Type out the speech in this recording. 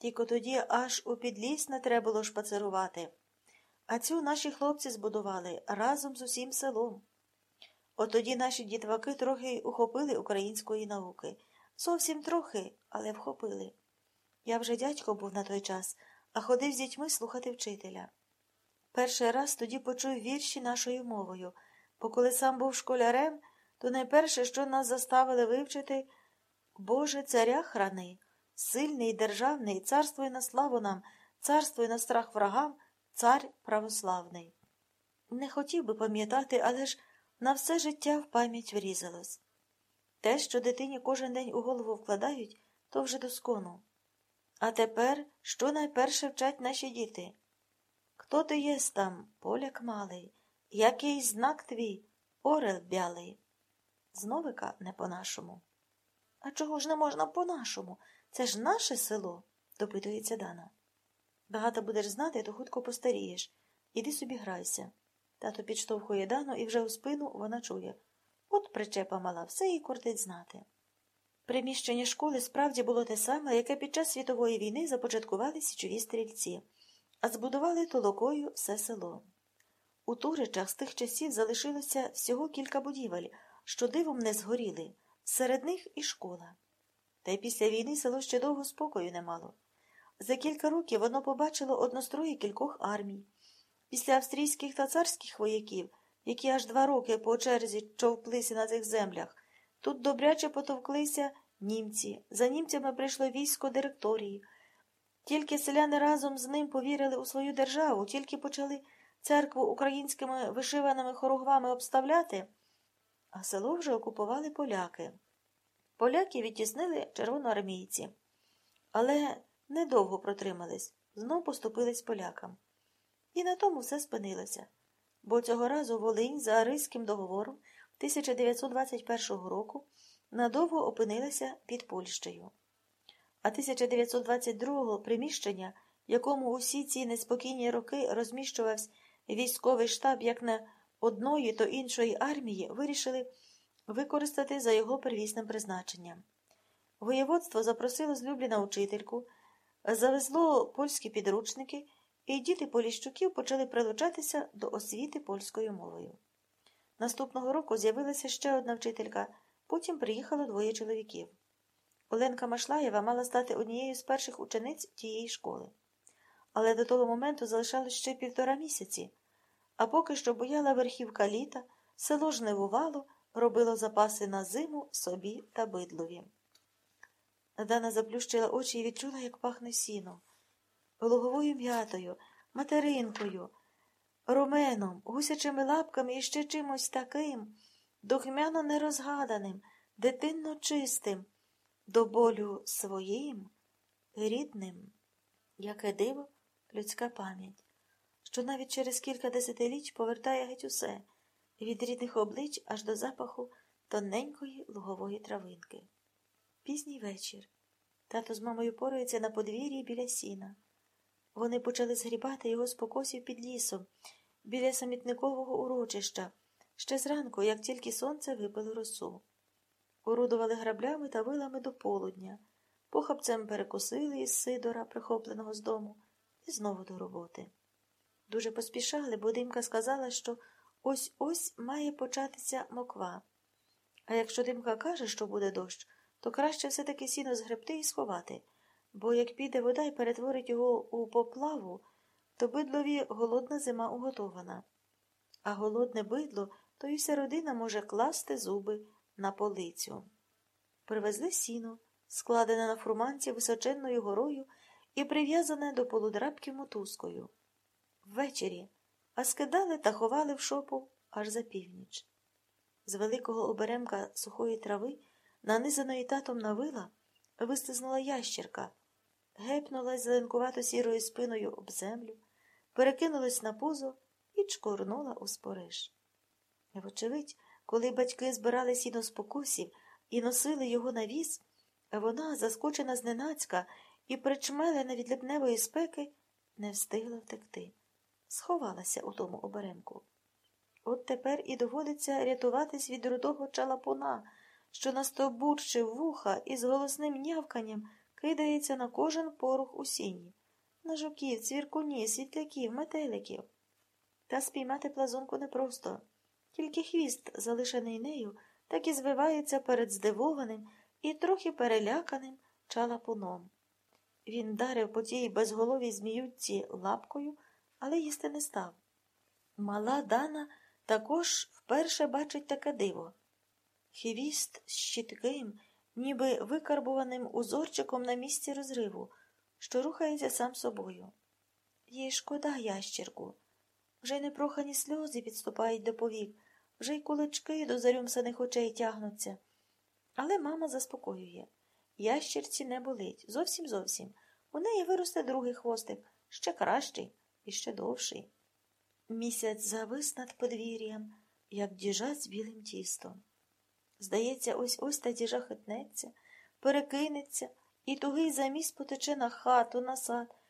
Тільки тоді аж у підліс не треба було шпацирувати. А цю наші хлопці збудували разом з усім селом. От тоді наші дітваки трохи ухопили української науки. Зовсім трохи, але вхопили. Я вже дядько був на той час, а ходив з дітьми слухати вчителя. Перший раз тоді почув вірші нашою мовою, бо коли сам був школярем, то найперше, що нас заставили вивчити Боже, царя храни, сильний, державний, царствуй на славу нам, царствуй на страх врагам, цар православний. Не хотів би пам'ятати, але ж на все життя в пам'ять врізалось. Те, що дитині кожен день у голову вкладають, то вже доскону. А тепер що найперше вчать наші діти? Хто ти єс там, поляк малий, який знак твій, орел бялий? Зновика не по-нашому. Чого ж не можна по-нашому? Це ж наше село, допитується Дана. Багато будеш знати, то хутко постарієш. Іди собі грайся. Тато підштовхує Дану, і вже у спину вона чує. От причепа мала, все їй кортить знати. Приміщення школи справді було те саме, яке під час світової війни започаткували січові стрільці, а збудували толокою все село. У Туричах з тих часів залишилося всього кілька будівель, що дивом не згоріли, серед них і школа. Та й після війни село ще довго спокою не мало. За кілька років воно побачило однострої кількох армій. Після австрійських та царських вояків, які аж два роки по черзі човплися на цих землях, тут добряче потовклися німці. За німцями прийшло військо директорії. Тільки селяни разом з ним повірили у свою державу, тільки почали церкву українськими вишиваними хоругвами обставляти, а село вже окупували поляки. Поляки відтіснили червоноармійці, але недовго протримались, знов поступились полякам. І на тому все спинилося, бо цього разу Волинь за Аризьким договором 1921 року надовго опинилася під Польщею. А 1922-го приміщення, в якому усі ці неспокійні роки розміщувався військовий штаб як на одної, то іншої армії, вирішили використати за його первісним призначенням. Воєводство запросило злюблену учительку, завезло польські підручники, і діти Поліщуків почали прилучатися до освіти польською мовою. Наступного року з'явилася ще одна вчителька, потім приїхало двоє чоловіків. Оленка Машлаєва мала стати однією з перших учениць тієї школи. Але до того моменту залишалось ще півтора місяці, а поки що бояла верхівка літа, село жнивувало, робило запаси на зиму собі та бидлові. Дана заплющила очі і відчула, як пахне сіно. Луговою м'ятою, материнкою, руменом, гусячими лапками і ще чимось таким, духмяно нерозгаданим, дитинно чистим, до болю своїм, рідним. Яке диво, людська пам'ять, що навіть через кілька десятиліть повертає геть усе від рідних облич аж до запаху тоненької лугової травинки. Пізній вечір. Тато з мамою поруються на подвір'ї біля сіна. Вони почали згрібати його з покосів під лісом, біля самітникового урочища, ще зранку, як тільки сонце випило росу. Орудували граблями та вилами до полудня, похапцем перекусили із сидора, прихопленого з дому, і знову до роботи. Дуже поспішали, бо димка сказала, що ось ось має початися моква. А якщо димка каже, що буде дощ, то краще все-таки сіно згребти і сховати, бо як піде вода і перетворить його у поплаву, то бидлові голодна зима уготована. А голодне бидло, то й вся родина може класти зуби на полицю. Привезли сіно, складене на фурманці височенною горою і прив'язане до полудрабки мотузкою. Ввечері, а скидали та ховали в шопу аж за північ. З великого оберемка сухої трави, нанизаної татом на вила, вистизнула ящерка, гепнулась зеленкувато сірою спиною об землю, перекинулась на пузо і чкорнула у спориш. Вочевидь, коли батьки збирали сіно з покусів і носили його на віз, вона, заскочена зненацька і причмелена від липневої спеки, не встигла втекти, сховалася у тому оберемку. От тепер і доводиться рятуватись від рудого чалапуна, що настовбурчив вуха і з голосним нявканням кидається на кожен порух у сіні, на жуків, цвіркунів, світляків, метеликів. Та спіймати плазунку непросто. Тільки хвіст, залишений нею, так і звивається перед здивованим і трохи переляканим чалапуном. Він вдарив по тій безголовій зміючці лапкою, але їсти не став. Мала Дана також вперше бачить таке диво. Хвіст з щітким, ніби викарбуваним узорчиком на місці розриву, що рухається сам собою. Їй шкода ящірку. Вже й непрохані сльози підступають до повік, вже й кулачки до зарюмсаних очей тягнуться. Але мама заспокоює. Ящірці не болить, зовсім зовсім. У неї виросте другий хвостик, ще кращий і ще довший. Місяць завис над подвір'ям, як діжа з білим тістом. Здається, ось ось та діжа хитнеться, перекинеться, і тугий заміс потече на хату, на сад,